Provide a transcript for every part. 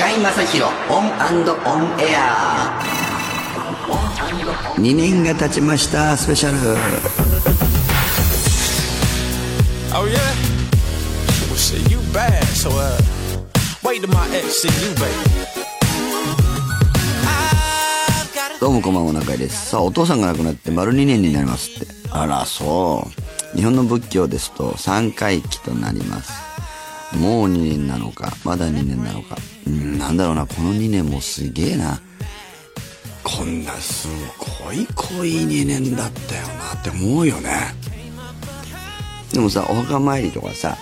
中居正広オンオンエア。2年が経ちましたスペシャル。Oh yeah? Well shit, you bad, so uh wait till my ex see you, baby. どうもこんばんは中居です。さあお父さんが亡くなって丸2年になりますって。あらそう。日本の仏教ですと3回忌となりますもう2年なのかまだ2年なのか。うんなんだろうなこの2年もすげえな。こんなすごい濃い2年だったよなって思うよね。でもさお墓参りとかさ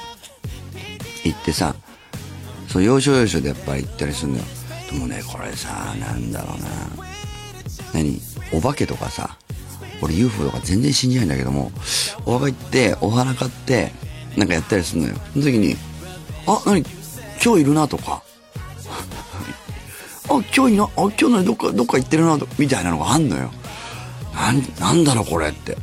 行ってさそう要所要所でやっぱり行ったりするのよ。でもねこれさなんだろうな。何お化けとかさ俺 UFO とか全然信じないんだけどもお墓行ってお花買ってなんかやったりするのよ。その時にあ何？今日いるなとか。あ今日いなあ今日何どっかどっか行ってるなとみたいなのがあんのよ。なんなんだろうこれって。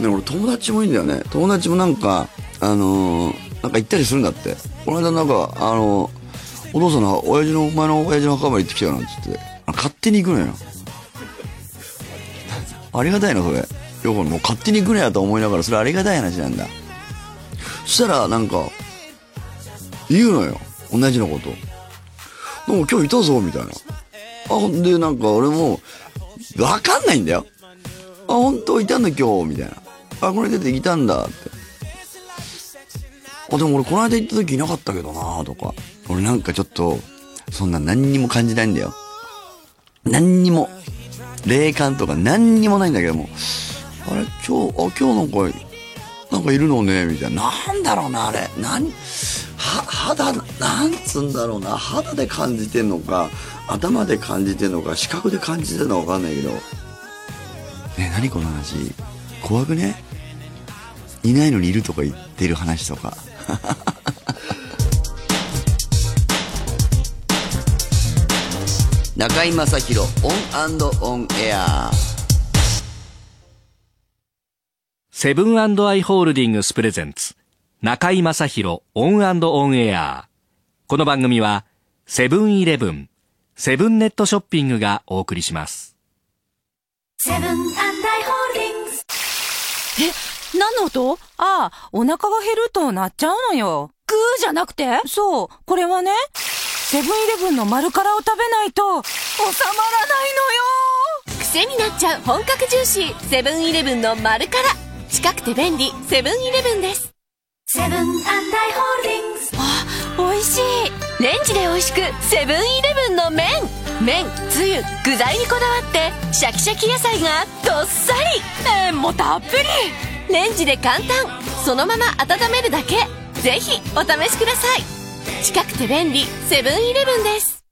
で俺友達もいいんだよね。友達もなんかあのーなんか行ったりするんだって。この間なんかあのお父さんの親父のお前の親父の墓まで行ってきたよなんつって。勝手に行くのよ。ありがたいな、それ。よくもう勝手に行くねやと思いながら、それありがたい話なんだ。そしたら、なんか、言うのよ。同じのこと。なんか今日いたぞ、みたいな。あ、ほんで、なんか俺も、わかんないんだよ。あ、本当いたんだ今日、みたいな。あ、これ出ていたんだ、って。あ、でも俺この間行った時いなかったけどなとか。俺なんかちょっと、そんな何にも感じないんだよ。何にも。霊感とか何にもないんだけども、あれ、今日、あ、今日なんか、なんかいるのね、みたいな。なんだろうな、あれ。何、肌、なんつうんだろうな。肌で感じてんのか、頭で感じてんのか、視覚で感じてんのかわかんないけど。ね、何この話。怖くね？いないのにいるとか言ってる話とか。中居正広オンオンエアセブンアイ・ホールディングス presents中居正広オンオンエア。この番組はセブンイレブンセブンネットショッピングがお送りします。セブンアイ・ホールディングス。え、何の音？ああ、お腹が減ると鳴っちゃうのよ。グーじゃなくて？そう、これはね、セブンイレブンの丸からを食べないと、収まらない癖になっちゃう本格ジューシーセブンイレブンの丸辛近くて便利セブンイレブンですセブンアイ・ホールディングスのよ美味しい。レンジで美味しくセブンイレブンの麺。麺つゆ具材にこだわってシャキシャキ野菜がどっさり。麺もたっぷり。レンジで簡単。そのまま温めるだけ。ぜひお試しください。近くて便利。セブンイレブンです。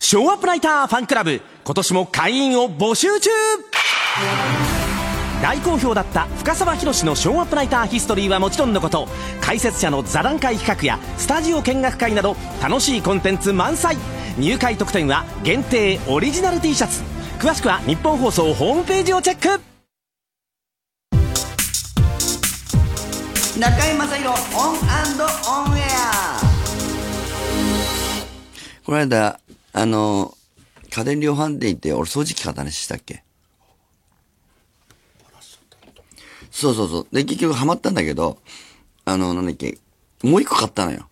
ショーアップライターファンクラブ。今年も会員を募集中大好評だった深沢宏のショーアップライターヒストリーはもちろんのこと解説者の座談会企画やスタジオ見学会など楽しいコンテンツ満載。入会特典は限定オリジナル T シャツ。詳しくは日本放送ホームページをチェック。中居正広オンオンエア。この間、あの、家電量販店行って、俺掃除機買った話したっけ？そうそうそう。で、結局ハマったんだけど、あの、なんだっけ、もう一個買ったのよ。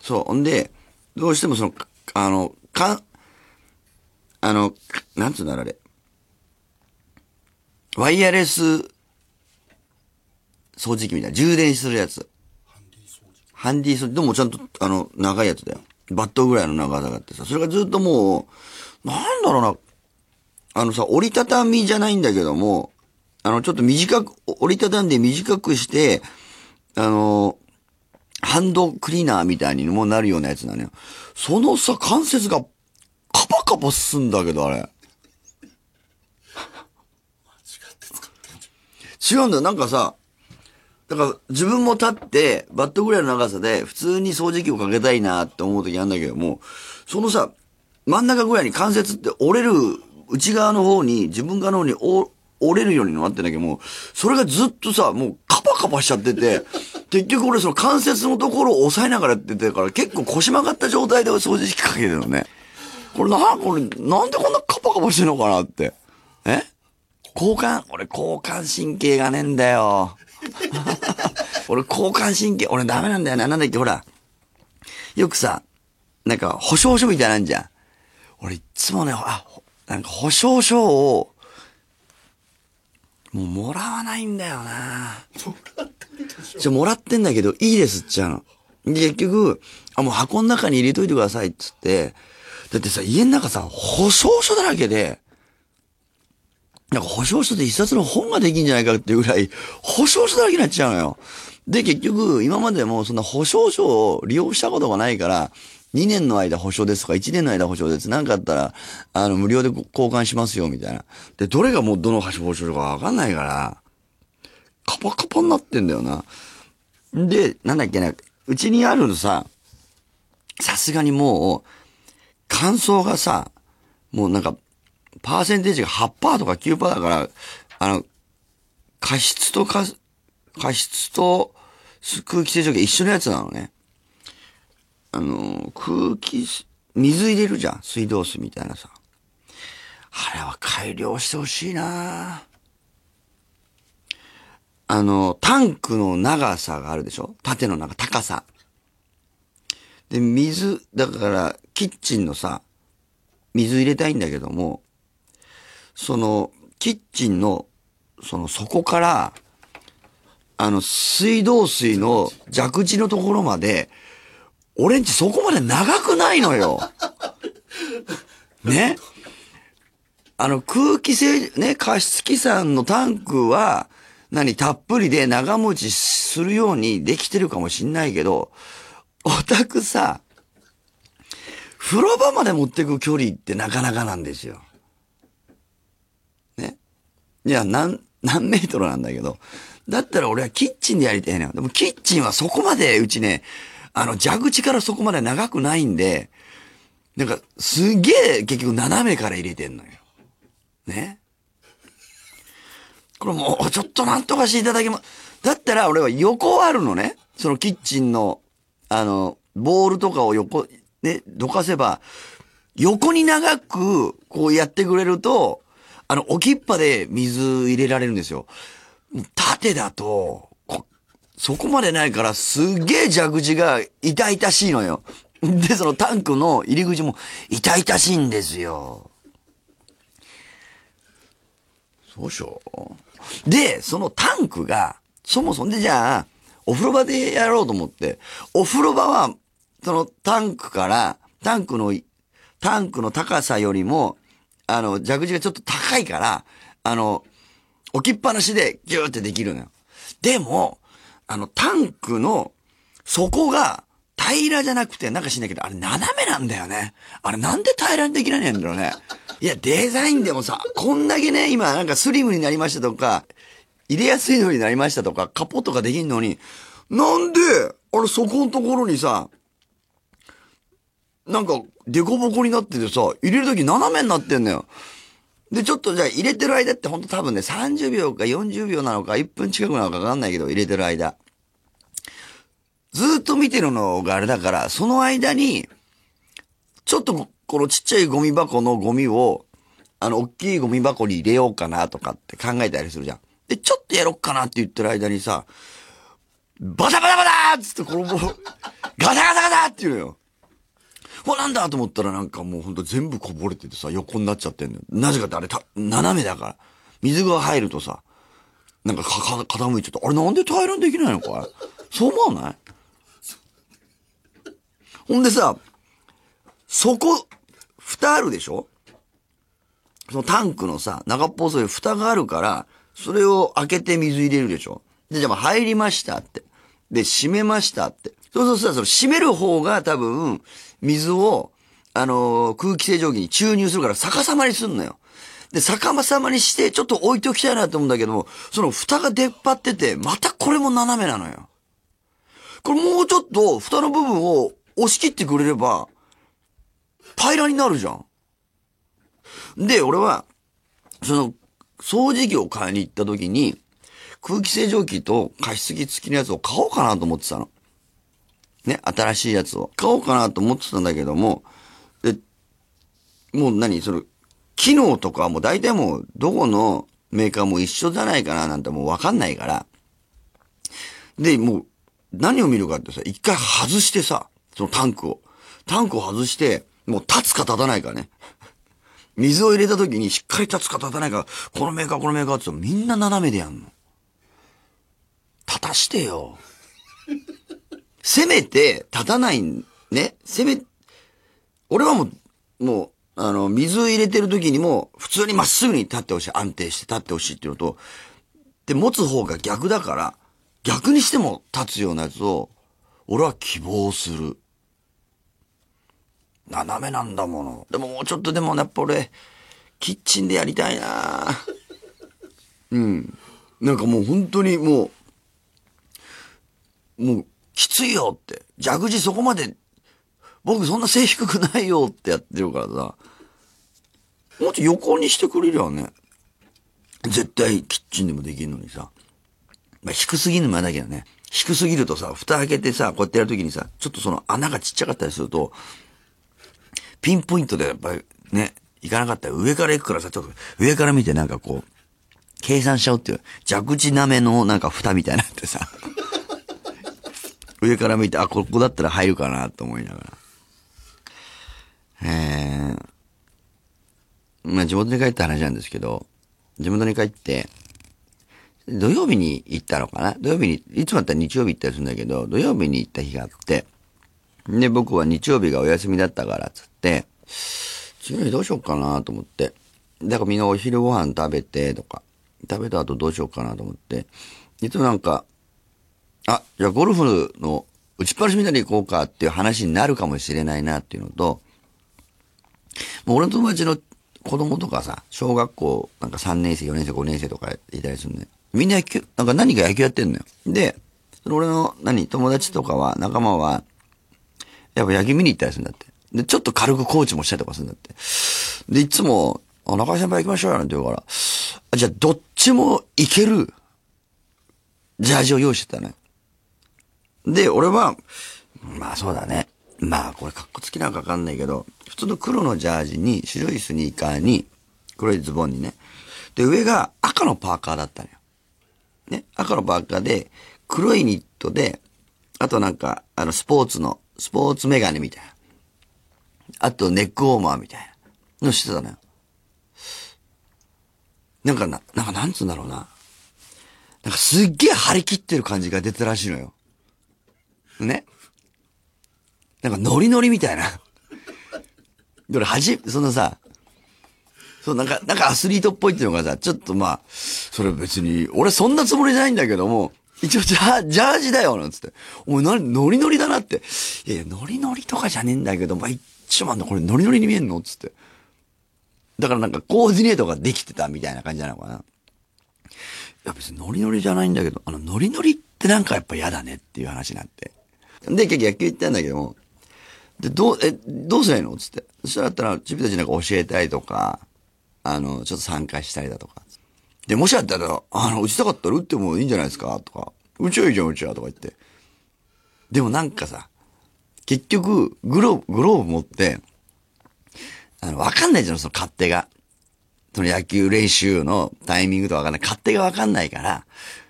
そう。んで、どうしてもその、あの、か、あの、なんつうんだろうあれ。ワイヤレス掃除機みたいな。充電するやつ。ハンディ掃除機ハンディ掃除機。でもちゃんと、あの、長いやつだよ。バットぐらいの長さがあってさ。それがずっともう、なんだろうな。あのさ、折りたたみじゃないんだけども、あの、ちょっと短く、折りたたんで短くして、あの、ハンドクリーナーみたいにもなるようなやつなのよ。そのさ、関節がカパカパすんだけど、あれ。違うんだよ。なんかさ、だから自分も立って、バットぐらいの長さで普通に掃除機をかけたいなって思う時あるんだけども、そのさ、真ん中ぐらいに関節って折れる、内側の方に、自分側の方に折折れるようになってんだけども、それがずっとさ、もうカパカパしちゃってて、結局俺その関節のところを押さえながらやっててから結構腰曲がった状態で掃除機かけてるのね。これな、これなんでこんなカパカパしてんのかなって。え？交換俺交感神経がねえんだよ。俺交感神経、俺ダメなんだよな。なんだっけ、ほら。よくさ、なんか保証書みたいなんじゃん。俺いつもね、あ、なんか保証書を、もうもらわないんだよな。じゃもらってんだけど、いいですっちゃうの。で、結局、あ、もう箱の中に入れといてくださいっつって、だってさ、家の中さ、保証書だらけで、なんか保証書で一冊の本ができんじゃないかっていうぐらい、保証書だらけになっちゃうのよ。で、結局、今までもそんな保証書を利用したことがないから、2年の間保証ですとか、1年の間保証です。なんかあったら、あの、無料で交換しますよ、みたいな。で、どれがもうどの保証かわかんないから、カパカパになってんだよな。で、なんだっけな、うちにあるのさ、さすがにもう、乾燥がさ、もうなんか、パーセンテージが8%とか9%だから、あの、加湿とか、加湿と空気清浄機一緒のやつなのね。あの、空気、水入れるじゃん。水道水みたいなさ。あれは改良してほしいなあの、タンクの長さがあるでしょ？縦の長、高さ。で、水、だから、キッチンのさ、水入れたいんだけども、その、キッチンの、その底から、あの、水道水の蛇口のところまで、俺んちそこまで長くないのよ。ね？あの、空気清、ね、加湿器さんのタンクは、何、たっぷりで長持ちするようにできてるかもしんないけど、お宅さ、風呂場まで持ってく距離ってなかなかなんですよ。ね？いや、何、何メートルなんだけど。だったら俺はキッチンでやりたいのよ。でもキッチンはそこまで、うちね、あの、蛇口からそこまで長くないんで、なんか、すげえ結局斜めから入れてんのよ。ね。これもう、ちょっとなんとかしていただけま、だったら俺は横あるのね。そのキッチンの、あの、ボールとかを横、ね、どかせば、横に長く、こうやってくれると、あの、置きっぱで水入れられるんですよ。縦だと、そこまでないから、すっげえ蛇口が痛々しいのよ。で、そのタンクの入り口も痛々しいんですよ。そうでしょ？で、そのタンクが、そもそもでじゃあ、お風呂場でやろうと思って、お風呂場は、そのタンクから、タンクの、タンクの高さよりも、あの、蛇口がちょっと高いから、あの、置きっぱなしでギューってできるのよ。でも、あの、タンクの底が平らじゃなくて、なんかしんないけど、あれ斜めなんだよね。あれなんで平らにできないんだろうね。いや、デザインでもさ、こんだけね、今なんかスリムになりましたとか、入れやすいのになりましたとか、カポットができんのに、なんで、あれそこのところにさ、なんか、デコボコになっててさ、入れるとき斜めになってんのよ。で、ちょっとじゃあ入れてる間ってほんと多分ね、30秒か40秒なのか、1分近くなのかわかんないけど、入れてる間。ずっと見てるのがあれだから、その間に、ちょっとこのちっちゃいゴミ箱のゴミを、あの、大きいゴミ箱に入れようかなとかって考えたりするじゃん。で、ちょっとやろっかなって言ってる間にさ、バタバタバタっつってこの、ガタガタガタって言うのよ。ほなんだと思ったらなんかもうほんと全部こぼれててさ、横になっちゃってんのよ。なぜかってあれた、斜めだから。水が入るとさ、なんかか、か、傾いちゃって、あれなんで平らにできないのかい？そう思わない？ほんでさ、そこ、蓋あるでしょ？そのタンクのさ、長っぽそういう蓋があるから、それを開けて水入れるでしょ？で、じゃあ入りましたって。で、閉めましたって。そうするとさ、その閉める方が多分、水を、あのー空気清浄機に注入するから逆さまにすんのよ。で、逆さまにして、ちょっと置いておきたいなと思うんだけども、その蓋が出っ張ってて、またこれも斜めなのよ。これもうちょっと、蓋の部分を押し切ってくれれば、平らになるじゃん。で、俺は、その、掃除機を買いに行った時に、空気清浄機と加湿器付きのやつを買おうかなと思ってたの。ね、新しいやつを。買おうかなと思ってたんだけども、で、もう何？それ、機能とかも大体もうどこのメーカーも一緒じゃないかななんてもうわかんないから。で、もう何を見るかってさ、一回外してさ、そのタンクを。タンクを外して、もう立つか立たないかね。水を入れた時にしっかり立つか立たないか、このメーカーこのメーカーってみんな斜めでやんの。立たしてよ。せめて立たない、ね。せめ、俺はもう、もう、あの、水入れてる時にも、普通にまっすぐに立ってほしい。安定して立ってほしいっていうのと、で、持つ方が逆だから、逆にしても立つようなやつを、俺は希望する。斜めなんだもの。でももうちょっとでもやっぱ俺、キッチンでやりたいなうん。なんかもう本当にもう、もう、きついよって。蛇口そこまで、僕そんな背低くないよってやってるからさ。もっと横にしてくれりゃね。絶対キッチンでもできるのにさ。まあ、低すぎるのも嫌だけどね。低すぎるとさ、蓋開けてさ、こうやってやるときにさ、ちょっとその穴がちっちゃかったりすると、ピンポイントでやっぱりね、行かなかったら上から行くからさ、ちょっと上から見てなんかこう、計算しちゃうっていう、蛇口なめのなんか蓋みたいになってさ、上から見て、あ、ここだったら入るかなと思いながら。えー、まあ地元に帰った話なんですけど、地元に帰って、土曜日に行ったのかな？土曜日に、いつもだったら日曜日行ったりするんだけど、土曜日に行った日があって、で、僕は日曜日がお休みだったから、つって、次の日どうしようかなと思って。だからみんなお昼ご飯食べて、とか、食べた後どうしようかなと思って。いつもなんか、あ、じゃあゴルフの打ちっぱなしみたいに行こうかっていう話になるかもしれないなっていうのと、もう俺の友達の子供とかさ、小学校なんか3年生、4年生、5年生とかいたりするんだよ。みんな野球、なんか何か野球やってんのよ。で、その俺の何、友達とかは、仲間は、やっぱ野球見に行ったりするんだって。で、ちょっと軽くコーチもしたりとかするんだって。で、いつも、あ、中井先輩行きましょうよなんて言うから、あじゃあどっちもいける、ジャージを用意してたのね。で、俺は、まあそうだね。まあこれ格好つきなんかわかんないけど、普通の黒のジャージに白いスニーカーに黒いズボンにね。で、上が赤のパーカーだったのよ。ね。赤のパーカーで、黒いニットで、あとなんか、あの、スポーツの、スポーツメガネみたいな。あと、ネックウォーマーみたいなのしてたのよ。なんかな、なんかなんつうんだろうな。なんかすっげえ張り切ってる感じが出てたらしいのよ。ね。なんかノリノリみたいな。で俺、はじ、そのさ、そう、なんか、なんかアスリートっぽいっていうのがさ、ちょっとまあ、それ別に、俺そんなつもりじゃないんだけども、一応ジャー、ジャージだよ、なんつって。お前、ノリノリだなって。いやいや、ノリノリとかじゃねえんだけど、まあ、一応まあ、これノリノリに見えんのつって。だからなんかコーディネートができてたみたいな感じなのかな。いや別にノリノリじゃないんだけど、あのノリノリってなんかやっぱ嫌だねっていう話になって。で、結局野球行ったんだけども、で、どう、え、どうすりゃいいの？つって。そしたらったら、自分たちなんか教えたいとか、あの、ちょっと参加したりだとか。で、もしあったら、あの、打ちたかったら打ってもいいんじゃないですか？とか。打ちゃいいじゃん、打ちゃとか言って。でもなんかさ、結局、グローブ、グローブ持って、あの、わかんないじゃん、その勝手が。その野球練習のタイミングとかわかんない。勝手がわかんないから、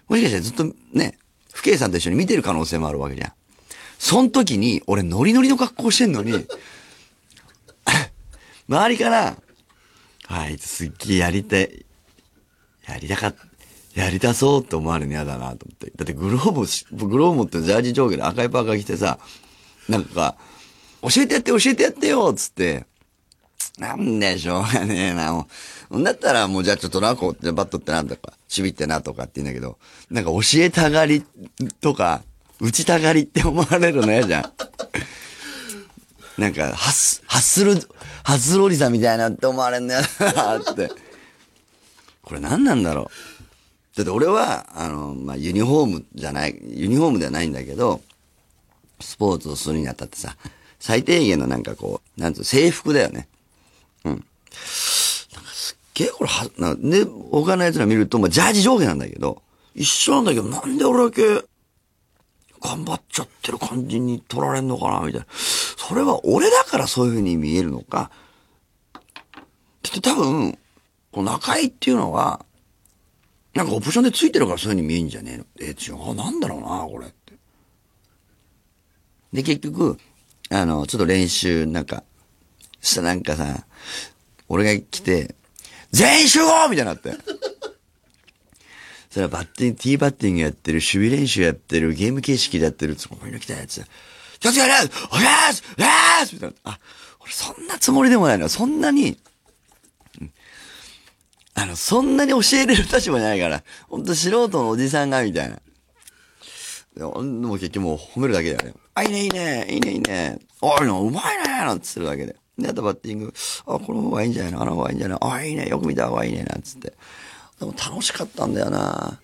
もしかしたらずっとね、不敬さんと一緒に見てる可能性もあるわけじゃん。その時に、俺ノリノリの格好してんのに、周りから、あいつすっげえやりたい、やりたかっやりたそうって思われるの嫌だなと思って。だってグローブし、グローブってジャージ上下で赤いパーカー着てさ、なんか、教えてやって教えてやってよつって、なんでしょうがねえな、もう。だったらもうじゃあちょっとな、こうってバットってなんとか、ちびってなとかって言うんだけど、なんか教えたがりとか、打ちたがりって思われるの嫌じゃん。なんか、ハス、ハッスル、ハッスルおじさんみたいなって思われんのやだなって。これ何なんだろう。だって俺は、あの、まあ、ユニフォームじゃない、ユニフォームではないんだけど、スポーツをするにあたってさ、最低限のなんかこう、なんつう、制服だよね。うん。なんかすっげえこれは、なで、他のやつら見ると、まあ、ジャージ上下なんだけど、一緒なんだけど、なんで俺だけ、頑張っちゃってる感じに取られんのかなみたいな。それは俺だからそういう風に見えるのか。って多分、こう中井っていうのは、なんかオプションでついてるからそういう風に見えんじゃねえの？え違う。あ、なんだろうな、これって。で、結局、あの、ちょっと練習、なんか、したらなんかさ、俺が来て、全員集合みたいになって。それはバッティング、ティーバッティングやってる、守備練習やってる、ゲーム形式でやってる、そこに来たやつ。気をつけてお願いしますお願いしますみたいな。あ、俺そんなつもりでもないの。そんなに、あの、そんなに教えれる立場じゃないから、ほんと素人のおじさんが、みたいな。でも結局もう褒めるだけだよね。あ、いいね、いいね、いいね、いいね。あ、いの、うまいね、なんつってるだけで。で、あとバッティング、あ、この方がいいんじゃないの？あの方がいいんじゃない？のあ、いいね、よく見た方がいいね、なんつって。でも楽しかったんだよな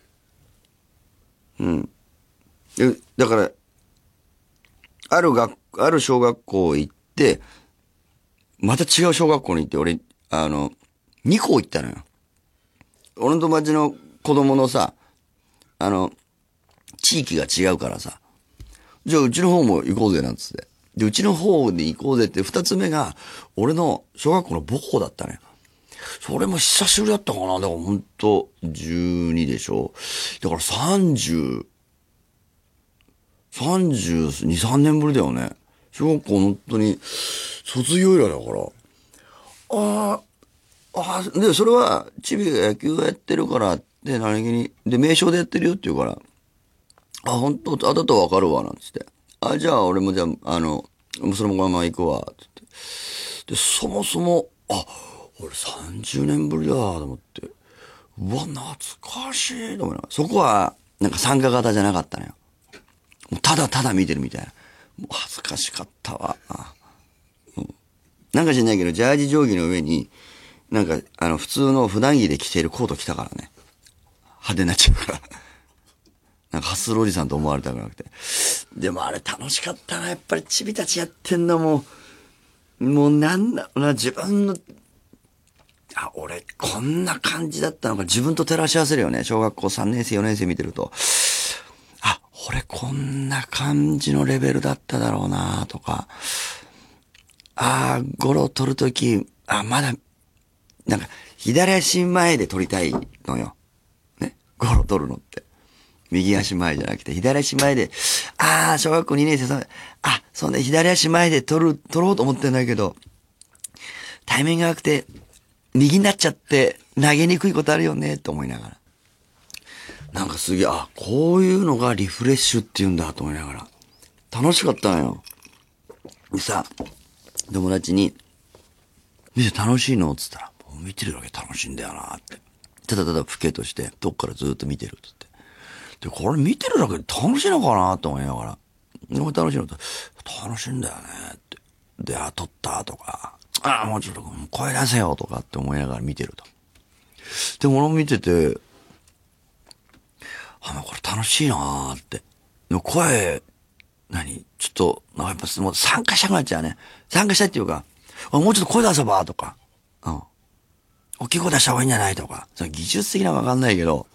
うん。でだから、ある学、ある小学校行って、また違う小学校に行って、俺、あの、2校行ったのよ。俺の友達の子供のさ、あの、地域が違うからさ、じゃあうちの方も行こうぜ、なんつって。で、うちの方に行こうぜって、二つ目が、俺の小学校の母校だったのね。それも久しぶりだったかな。だからほんと、12でしょ。だから30、32、3年ぶりだよね。小学校本当に、卒業以来だから。ああ、ああ、で、それは、チビが野球やってるからって、何気に、で、名称でやってるよって言うから、あ、本当あだとわかるわ、なんつって。あ、じゃあ俺もじゃあ、あの、そのまま行くわ、つって。で、そもそも、あ、俺30年ぶりだ、と思って。うわ、懐かしい、と思いながら。そこは、なんか参加型じゃなかったのよ。ただただ見てるみたいな。もう恥ずかしかったわ。うんなんか知んないけど、ジャージ定規の上に、なんか、あの、普通の普段着で着ているコート着たからね。派手になっちゃうから。なんかハスルおじさんと思われたくなくて。でもあれ楽しかったな。やっぱりチビたちやってんのも、もうなんだろうな、自分の、あ、俺、こんな感じだったのか、自分と照らし合わせるよね。小学校3年生、4年生見てると。あ、俺こんな感じのレベルだっただろうな、とか。あー、ゴロ取るとき、あ、まだ、なんか、左足前で取りたいのよ。ね？ゴロ取るのって。右足前じゃなくて、左足前で、あー、小学校2年生さん、あ、そんで左足前で取る、取ろうと思ってんだけど、タイミングがなくて、右になっちゃって、投げにくいことあるよね、と思いながら。なんかすげえ、あ、こういうのがリフレッシュって言うんだ、と思いながら。楽しかったのよ。でさ、友達に、見て楽しいの？つったら、もう見てるだけ楽しいんだよなって。ただただプケとして、どっからずっと見てるっつって。で、これ見てるだけで楽しいのかなと思いながら。これ楽しいのって、楽しいんだよねって。で、あ、撮ったとか、ああ、もうちょっと声出せよとかって思いながら見てると。で、俺も見てて、あ、これ楽しいなーって。でも声、何？ちょっと、なんかやっぱもう参加したくなっちゃうね。参加したいっていうか、もうちょっと声出せばとか、うん。大きい声出した方がいいんじゃない？とか、その技術的なのわかんないけど、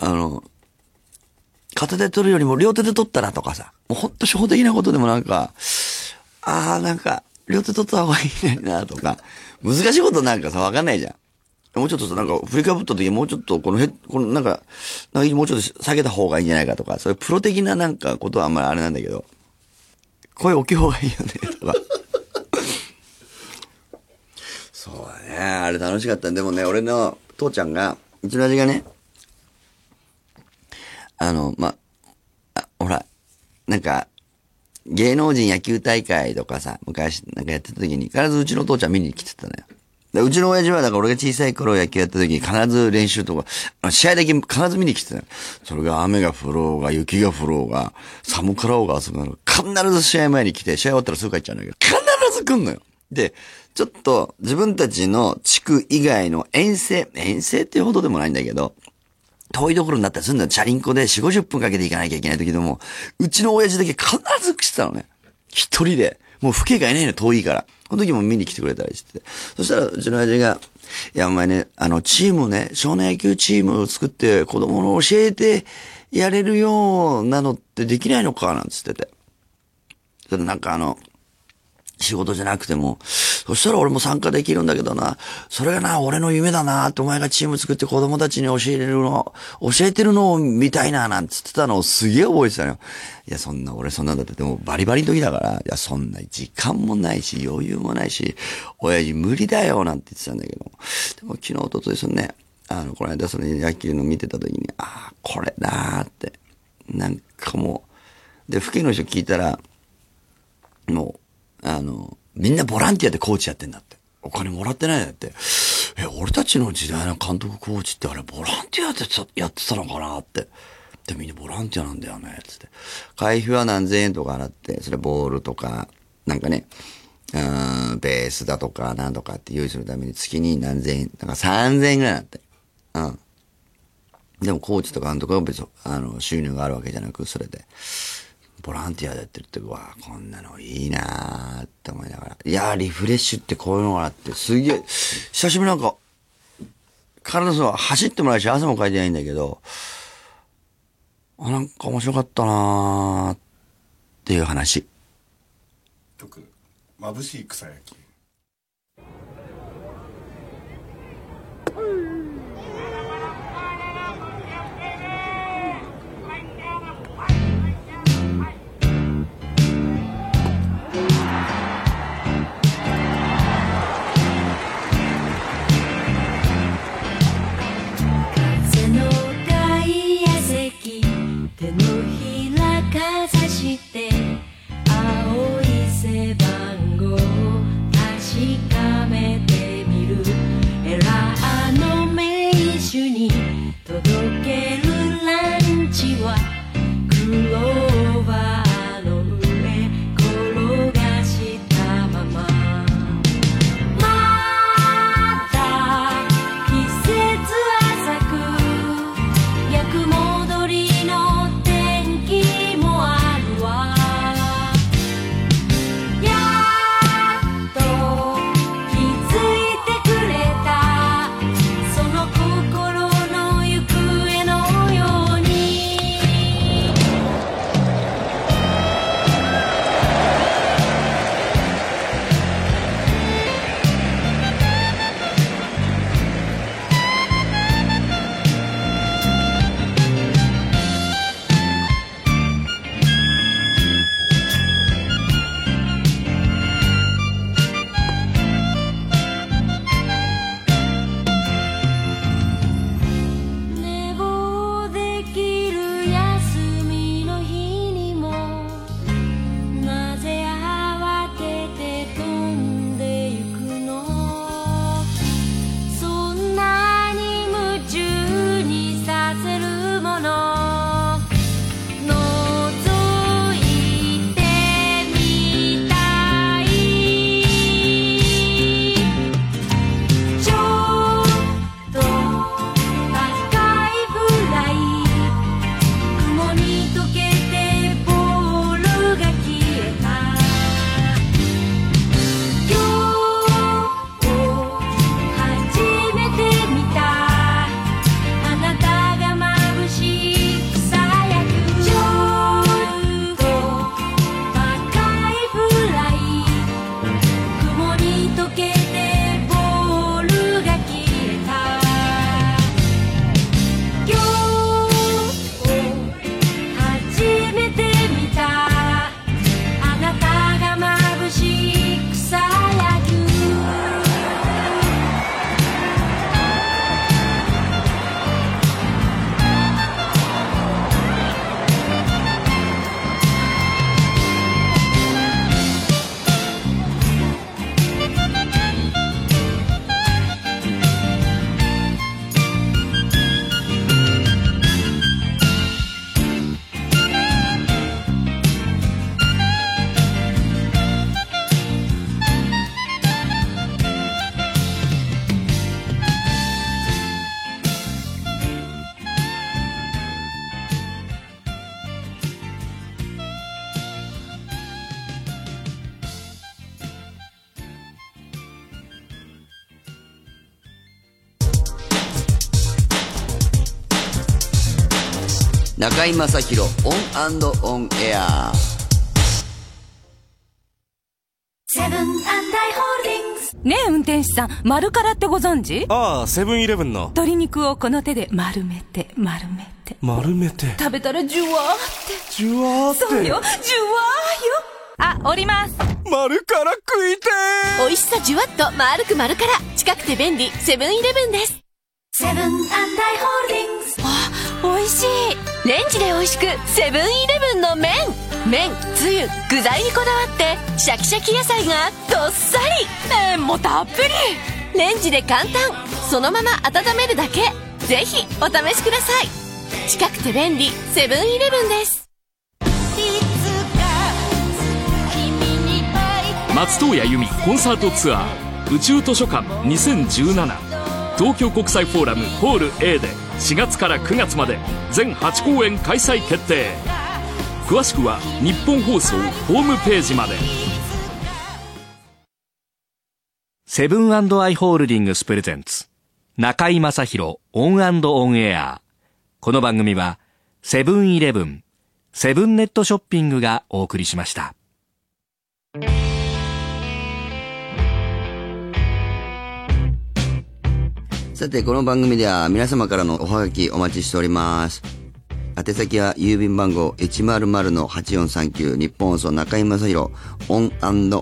あの、片手で取るよりも両手で取ったらとかさ、もうほんと初歩的なことでもなんか、ああ、なんか、両手取った方がいいのになとか、難しいことなんかさ、わかんないじゃん。もうちょっとさ、なんか、振りかぶった時もうちょっと、このヘッ、このなんか、なんかもうちょっと下げた方がいいんじゃないかとか、そういうプロ的ななんかことはあんまりあれなんだけど、声大きい方がいいよね、とか。そうだね。あれ楽しかった。でもね、俺の父ちゃんが、うちの親父がね、あの、ま、あ、ほら、なんか、芸能人野球大会とかさ、昔なんかやってた時に、必ずうちの父ちゃん見に来てたのよ。でうちの親父は、だから俺が小さい頃野球やった時に必ず練習とか、試合だけ必ず見に来てたのよ。それが雨が降ろうが、雪が降ろうが、寒かろうが、遊ぶの必ず試合前に来て、試合終わったらすぐ帰っちゃうんだけど、必ず来んのよ。で、ちょっと自分たちの地区以外の遠征、遠征っていうほどでもないんだけど、遠いところになったりするんだよ。チャリンコで4、50分かけて行かなきゃいけない時でも、うちの親父だけ必ず来てたのね。一人で。もう父兄がいないの、遠いから。この時も見に来てくれたりしてて。そしたら、うちの親父が、いや、お前ね、あの、チームね、少年野球チームを作って子供の教えてやれるようなのってできないのかなんつってて。それなんかあの、仕事じゃなくても、そしたら俺も参加できるんだけどな、それがな、俺の夢だなってお前がチーム作って子供たちに教えれるの、教えてるのを見たいななんつってたのをすげえ覚えてたのよ。いや、そんな、俺そんなんだって、でもバリバリの時だから、いや、そんな時間もないし、余裕もないし、親父無理だよなんて言ってたんだけど、でも昨日、おとといそのね、あの、この間その野球の見てた時に、ああ、これだーって、なんかもう、で、付近の人聞いたら、もう、あの、みんなボランティアでコーチやってんだって。お金もらってないんだって。え、俺たちの時代の監督コーチってあれボランティアでやってたのかなって。で、みんなボランティアなんだよね、つって。会費は何千円とか払って、それボールとか、なんかね、うん、ベースだとか、なんとかって用意するために月に何千円、なんか3000円ぐらいだって。うん。でもコーチと監督は別に、あの、収入があるわけじゃなく、それで。ボランティアでやってるって、うわこんなのいいなーって思いながら。いやー、リフレッシュってこういうのがあって、すげえ、久しぶりなんか、体そう、走ってもないし、汗もかいてないんだけど、あ、なんか面白かったなーっていう話。曲眩しい草焼きして中居正広オンオンエア。セブンアイ・ホールディングス。ねえ運転手さん丸からってご存知？ああセブンイレブンの。鶏肉をこの手で丸めて丸めて。丸めて。食べたらジュワーって。ジュワーって。そうよジュワーよ。あ降ります。丸から食いて美味しさじゅわっと丸く丸から。近くて便利セブンイレブンです。セブンアイ・ホールディングス美味しい。レンジで美味しくセブンイレブンの麺。麺つゆ具材にこだわってシャキシャキ野菜がどっさり。麺もたっぷり。りレンジで簡単。そのまま温めるだけ。ぜひお試しください。近くて便利セブンイレブンです。松任谷由実コンサートツアー宇宙図書館2017東京国際フォーラムホール A で。4月から9月まで全8公演開催決定。詳しくは日本放送ホームページまで。セブンアイ・ホールディングス presents 中居正広オンオンエア。この番組はセブンイレブンセブンネットショッピングがお送りしました。さて、この番組では皆様からのおはがきお待ちしております。宛先は郵便番号100-8439ニッポン放送中居正広オン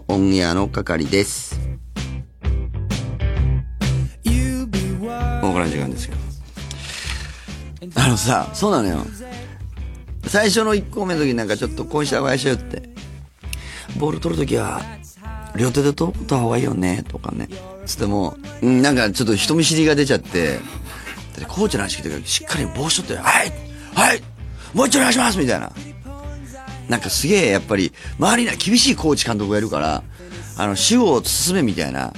オンエアの係です。もうこの時間ですけど。あのさ、そうなのよ。最初の1個目の時なんかちょっとこうした方がいいしよって。ボール取るときは、両手で取った方がいいよね、とかね。つっても、なんかちょっと人見知りが出ちゃって、コーチの話聞いてからしっかり帽子取って、はいはいもう一丁お願いしますみたいな。なんかすげえやっぱり、周りには厳しいコーチ監督がいるから、あの、死を進めみたいな。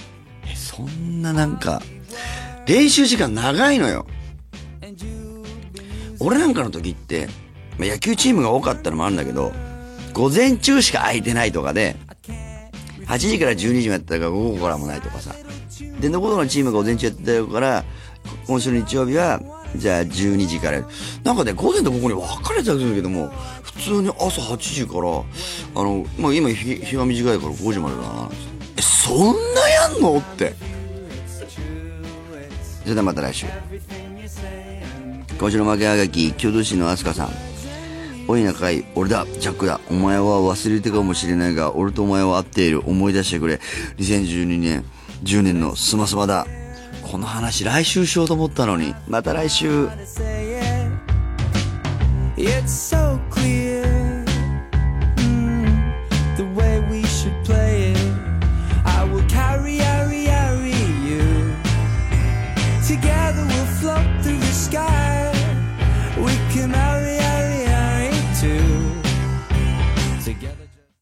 そんななんか、練習時間長いのよ。俺なんかの時って、まあ、野球チームが多かったのもあるんだけど、午前中しか空いてないとかで、8時から12時もやったから午後からもないとかさ。で、どこのチームが午前中やってたから、今週の日曜日は、じゃあ12時から。なんかね、午前と午後に分かれてたりするけども、普通に朝8時から、あの、まあ今日日が短いから5時までだな。え、そんなやんの？って。それではまた来週。今週の負けはがき、京都市の飛鳥さん。おい中井、俺だ、ジャックだ。お前は忘れてかもしれないが、俺とお前は会っている。思い出してくれ。2012年、10年のスマスマだ。この話来週しようと思ったのに。また来週。